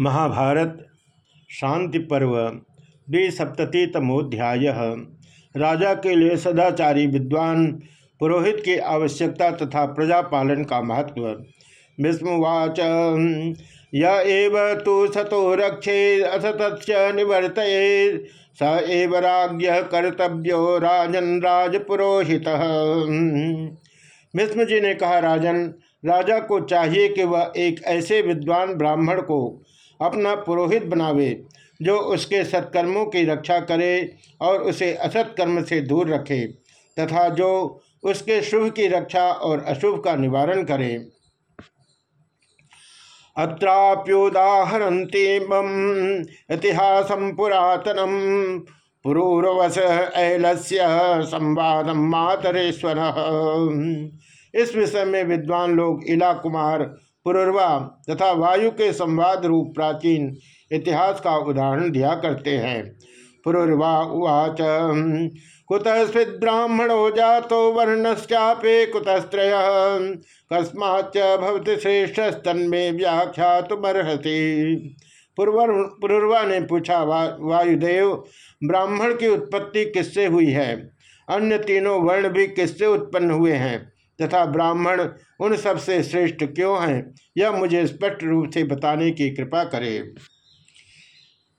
महाभारत शांति पर्व द्विसप्ततितमोध्याय। राजा के लिए सदाचारी विद्वान, पुरोहित की आवश्यकता तथा प्रजापालन का महत्व। विस्मुवाच य एव तो सतो रक्षे असत निवर्त स एव राज्य कर्तव्यो राजन राजपुरोहित। भीष्म जी ने कहा, राजन, राजा को चाहिए कि वह एक ऐसे विद्वान ब्राह्मण को अपना पुरोहित बनावे, जो उसके सत्कर्मों की रक्षा करे और उसे असत कर्म से दूर रखे, तथा जो उसके शुभ की रक्षा और अशुभ का निवारण करे। अत्राप्योदाहरती इतिहास पुरातनम पुरूरवस ऐलस्य संवाद मातरेश्वर। इस विषय में विद्वान लोग इला कुमार पुरर्वा तथा वायु के संवाद रूप प्राचीन इतिहास का उदाहरण दिया करते हैं। पुरर्वा उवाच कुतस्विद ब्राह्मणो जातो वर्णश्चापे कुतस्त्रय कस्माच भवति श्रेष्ठ तन्मे व्याख्या तुमर्हति पुरर्वा ने पूछा वा, वायुदेव ब्राह्मण की उत्पत्ति किससे हुई है? अन्य तीनों वर्ण भी किससे उत्पन्न हुए हैं? तथा ब्राह्मण उन सबसे श्रेष्ठ क्यों हैं, यह मुझे स्पष्ट रूप से बताने की कृपा करे।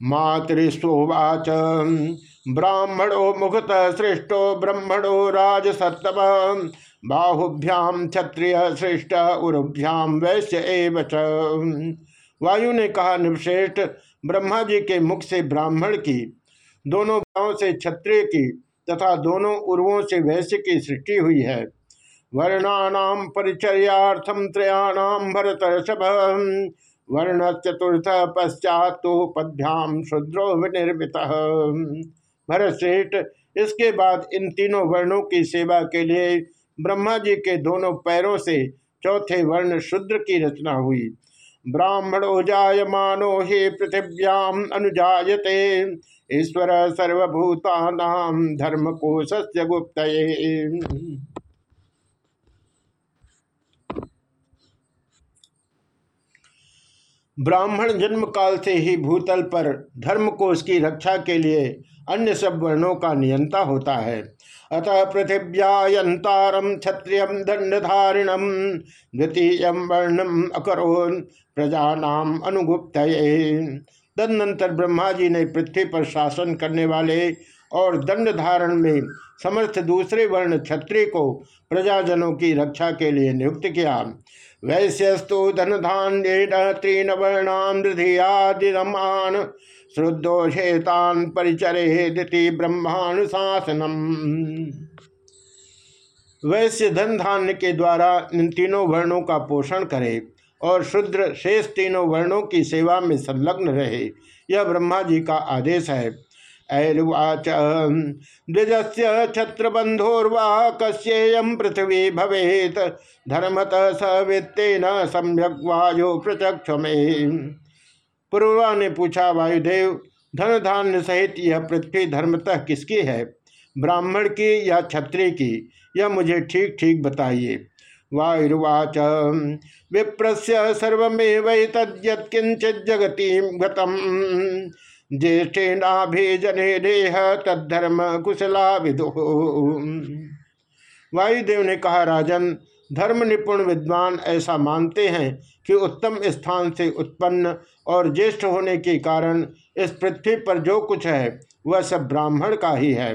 मातृस्वाच ब्राह्मणो मुखत श्रेष्ठो ब्रह्मणो राजसत्तम बाहुभ्याम क्षत्रिय श्रेष्ठ उरुभ्याम वैश्य एव वायु ने कहा निश्रेष्ठ ब्रह्मा जी के मुख से ब्राह्मण की, दोनों गाँव से क्षत्रिय की तथा दोनों उर्वों से वैश्य की सृष्टि हुई है। वर्णानाम परिचर्याथम त्रयाणाम भरत वर्ण चतुर्थ पश्चात तो पद्याम शुद्रो विनिर्मित। भरत श्रेष्ठ इसके बाद इन तीनों वर्णों की सेवा के लिए ब्रह्मा जी के दोनों पैरों से चौथे वर्ण शुद्र की रचना हुई। ब्राह्मणो जायमानो ही पृथिव्याम अनुजायते, ईश्वर सर्वभूता धर्म कोश गुप्त ब्राह्मण जन्म काल से ही भूतल पर धर्म को उसकी रक्षा के लिए अन्य सब वर्णों का नियंता होता है। अतः पृथिव्यायंतारम क्षत्रिय दंडधारिणम द्वितीय वर्णम अकरो प्रजानाम अनुगुप्त तदनंतर ब्रह्मा जी ने पृथ्वी पर शासन करने वाले और दंड धारण में समर्थ दूसरे वर्ण क्षत्रिय को प्रजाजनों की रक्षा के लिए नियुक्त किया। वैश्यस्तु धन धान्य तीन वर्णाम श्रुद्धोषेतान परिचरे दिति ब्रह्मानुशासनम। वैश्य धन धान्य के द्वारा इन तीनों वर्णों का पोषण करे और शुद्र शेष तीनों वर्णों की सेवा में संलग्न रहे। यह ब्रह्मा जी का आदेश है। ऐलुवाच द्विज से छत्रबंधोर्वा कस्येयम पृथ्वी भवेत। धर्मत सवित्तेन सम्यक वायु प्रत्यक्ष में। पूर्वा ने पूछा वायुदेव धन धान्य सहित यह पृथ्वी धर्मतः किसकी है? ब्राह्मण की या क्षत्रिय की? यह मुझे ठीक ठीक बताइए। वायुर्वाच विप्रस्य सर्वमेव तद्यत्किंचित जगती गतम। ज्येष्ठेनाभिजने देह तद्धर्म कुशला विदु। वायुदेव ने कहा, राजन, धर्म निपुण विद्वान ऐसा मानते हैं कि उत्तम स्थान से उत्पन्न और ज्येष्ठ होने के कारण इस पृथ्वी पर जो कुछ है, वह सब ब्राह्मण का ही है।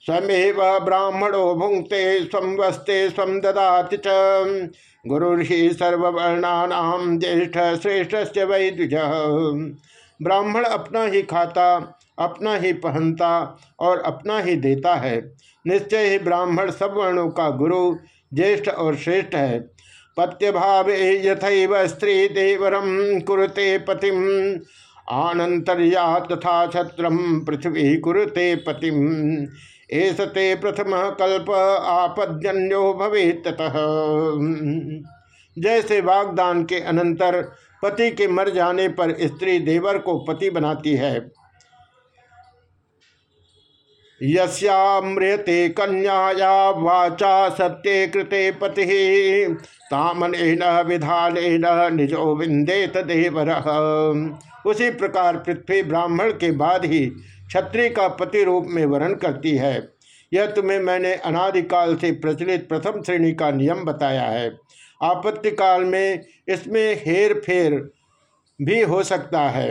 स्वमेव ब्राह्मणो भुंगते स्व वस्ते स्व ददाति च। गुरु ही सर्ववर्णा ज्येष्ठ श्रेष्ठ वै द्विज। ब्राह्मण अपना ही खाता, अपना ही पहनता और अपना ही देता है। निश्चय ही ब्राह्मण सब वर्णों का गुरु, ज्येष्ठ और श्रेष्ठ है। पत्य भाव यथव स्त्री देवरम कुरुते पतिम आनंतर्या तथा छत्रम पृथ्वी कुरुते पतिम। एस प्रथम कल्प आपद्यो भवे ततः। जैसे वागदान के अनंतर पति के मर जाने पर स्त्री देवर को पति बनाती है। यस्याम्रियते कन्याया वाचा सत्य कृते पति। तामन विधान निजो विंदेत देवर। उसी प्रकार पृथ्वी ब्राह्मण के बाद ही क्षत्रिय का पति रूप में वर्ण करती है। यह तुम्हें मैंने अनादिकाल से प्रचलित प्रथम श्रेणी का नियम बताया है। आपत्ति काल में इसमें हेर फेर भी हो सकता है।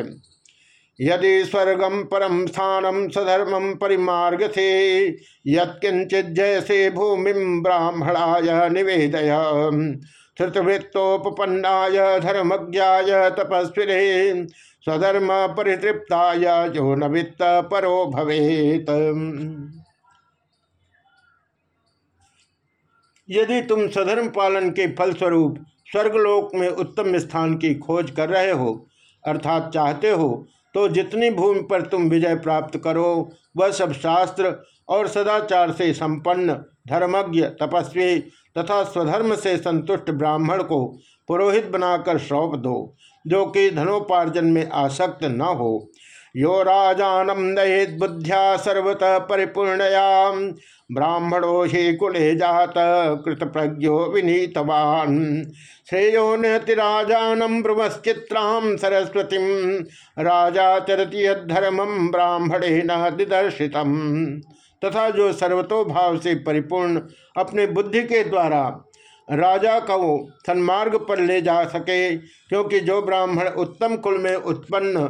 यदि स्वर्गम परम स्थानम सधर्मम परिमार्ग से यत्किंचित जैसे भूमि ब्राह्मणाय निवेदय। श्रुतवृत्तोपन्नाय धर्मज्ञाय, तपस्विने स्वधर्म परितृप्ताय जो नवित्त परो भवेत। यदि तुम स्वधर्म पालन के फलस्वरूप स्वर्गलोक में उत्तम स्थान की खोज कर रहे हो, अर्थात चाहते हो तो जितनी भूमि पर तुम विजय प्राप्त करो, वह सब शास्त्र और सदाचार से संपन्न, धर्मज्ञ, तपस्वी तथा स्वधर्म से संतुष्ट ब्राह्मण को पुरोहित बनाकर सौंप दो, जो कि धनोपार्जन में आसक्त न हो। यो राजानम नयेद बुद्ध्या सर्वतः परिपूर्णया ब्राह्मणो ही कुले जात कृत प्रज्ञो विनीतवान। श्रेयो नतिराजानम ब्रह्मश्चित्रां सरस्वती। राजा चरती धर्मम ब्राह्मणे न दिदर्शित तथा जो सर्वतोभाव से परिपूर्ण अपने बुद्धि के द्वारा राजा को सन्मार्ग पर ले जा सके, क्योंकि जो ब्राह्मण उत्तम कुल में उत्पन्न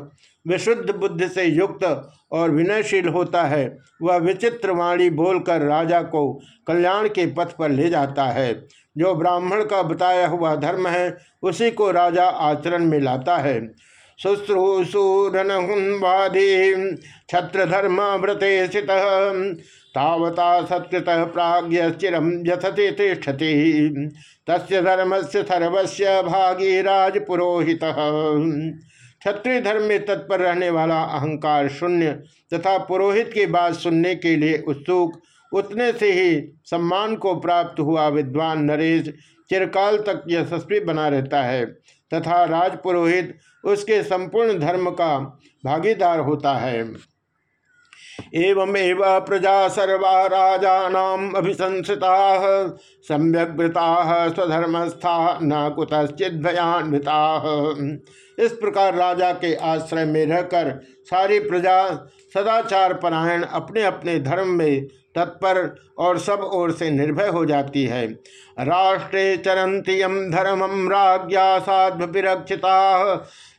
विशुद्ध बुद्धि से युक्त और विनयशील होता है, वह विचित्र वाणी बोलकर राजा को कल्याण के पथ पर ले जाता है। जो ब्राह्मण का बताया हुआ धर्म है, उसी को राजा आचरण में लाता है। शुश्रूषूरनहुन्वादी छत्र धर्म व्रते स्थित तावता सत्कृत प्राज्ञ चिरम यथति तस्य धर्म से सर्वस्व भागी राजपुरोहित क्षत्रिय धर्म में तत्पर रहने वाला अहंकार शून्य तथा पुरोहित की बात सुनने के लिए उत्सुक, उतने से ही सम्मान को प्राप्त हुआ विद्वान नरेश चिरकाल तक यशस्वी बना रहता है तथा राजपुरोहित उसके संपूर्ण धर्म का भागीदार होता है। एवं प्रजा सर्वा राजानाम अभिशंसिता सम्यग्रता स्वधर्मस्था, न कुतश्चित भयान्विता इस प्रकार राजा के आश्रय में रहकर सारी प्रजा सदाचार परायण अपने अपने धर्म में तत्पर और सब ओर से निर्भय हो जाती है। राष्ट्रे चरंती धर्मम राज्ञा साध्व विरक्षिता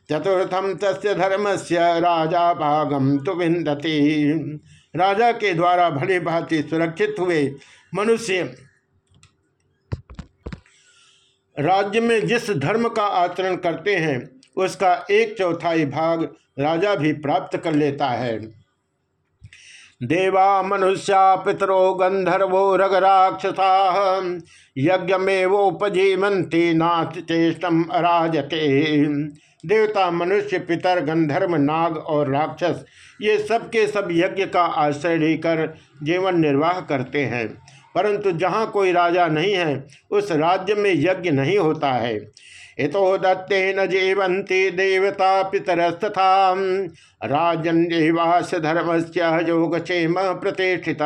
चतुर्थम तस्य से राजा भागम तो राजा के द्वारा भली भांति सुरक्षित हुए मनुष्य राज्य में जिस धर्म का आचरण करते हैं, उसका एक चौथाई भाग राजा भी प्राप्त कर लेता है। देवा मनुष्या पितरो गंधर्वो रगराक्षसा यज्ञ में वोपजीवंती नाथ चेष्टम अराजते। देवता, मनुष्य, पितर, गंधर्व, नाग और राक्षस, ये सब के सब यज्ञ का आश्रय लेकर जीवन निर्वाह करते हैं। परंतु जहाँ कोई राजा नहीं है, उस राज्य में यज्ञ नहीं होता है। इतो दत्ते न जीवंती देवता पितरस्तथा। राजन्यवास धर्म से योगक्षेम प्रतिष्ठित।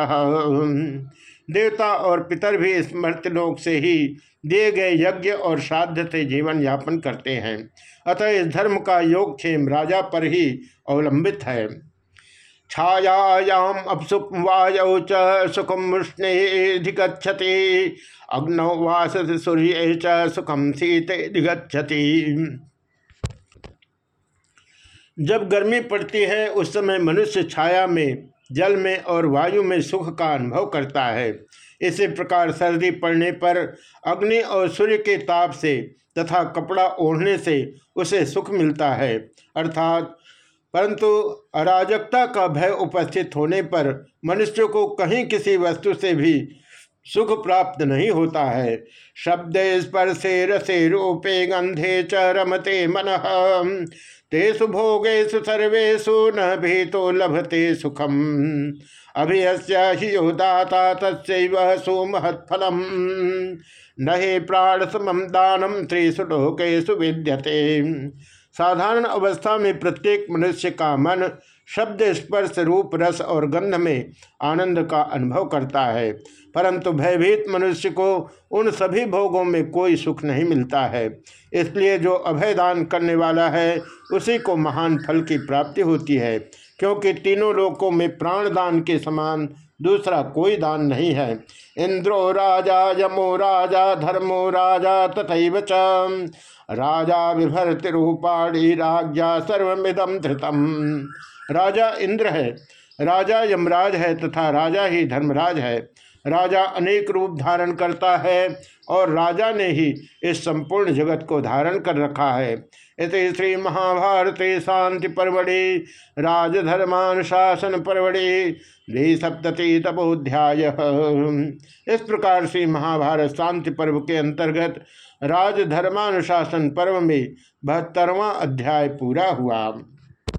देवता और पितर भी इस मृत्यलोक से ही दिए गए यज्ञ और श्राद्ध से जीवन यापन करते हैं। अतः इस धर्म का योगक्षेम राजा पर ही अवलंबित है। छायायाम अपसुप वायौ च सुखम अग्नौ वास सूर्य च सुखम शीतेधिगछति जब गर्मी पड़ती है, उस समय मनुष्य छाया में, जल में और वायु में सुख का अनुभव करता है। इसी प्रकार सर्दी पड़ने पर अग्नि और सूर्य के ताप से तथा कपड़ा ओढ़ने से उसे सुख मिलता है। अर्थात, परंतु अराजकता का भय उपस्थित होने पर मनुष्य को कहीं किसी वस्तु से भी सुख प्राप्त नहीं होता है। शब्द स्पर्शे रसे रूपे गंधे च रमते मन। तेसु भोगेशु सर्वेशु न भी तो लभते सुखम। अभियस्य दाता तस्व सुमहत्फलम। न हे प्राण समम दानम त्रिषु लोकेशु विद्यते। साधारण अवस्था में प्रत्येक मनुष्य का मन शब्द स्पर्श रूप रस और गंध में आनंद का अनुभव करता है, परंतु भयभीत मनुष्य को उन सभी भोगों में कोई सुख नहीं मिलता है। इसलिए जो अभय दान करने वाला है, उसी को महान फल की प्राप्ति होती है। क्योंकि तीनों लोकों में प्राण दान के समान दूसरा कोई दान नहीं है। इंद्रो राजा, यमो राजा, धर्मो राजा तथैव च। राजा विभर्तिरूपाणी राजा सर्वमिदम धृतम। राजा इंद्र है, राजा यमराज है तथा राजा ही धर्मराज है। राजा अनेक रूप धारण करता है और राजा ने ही इस संपूर्ण जगत को धारण कर रखा है। इस श्री महाभारते शांति परवड़े राजधर्मानुशासन परवड़े सप्तति तपोध्याय इस प्रकार से महाभारत शांति पर्व के अंतर्गत राजधर्मानुशासन पर्व में बहत्तरवा अध्याय पूरा हुआ।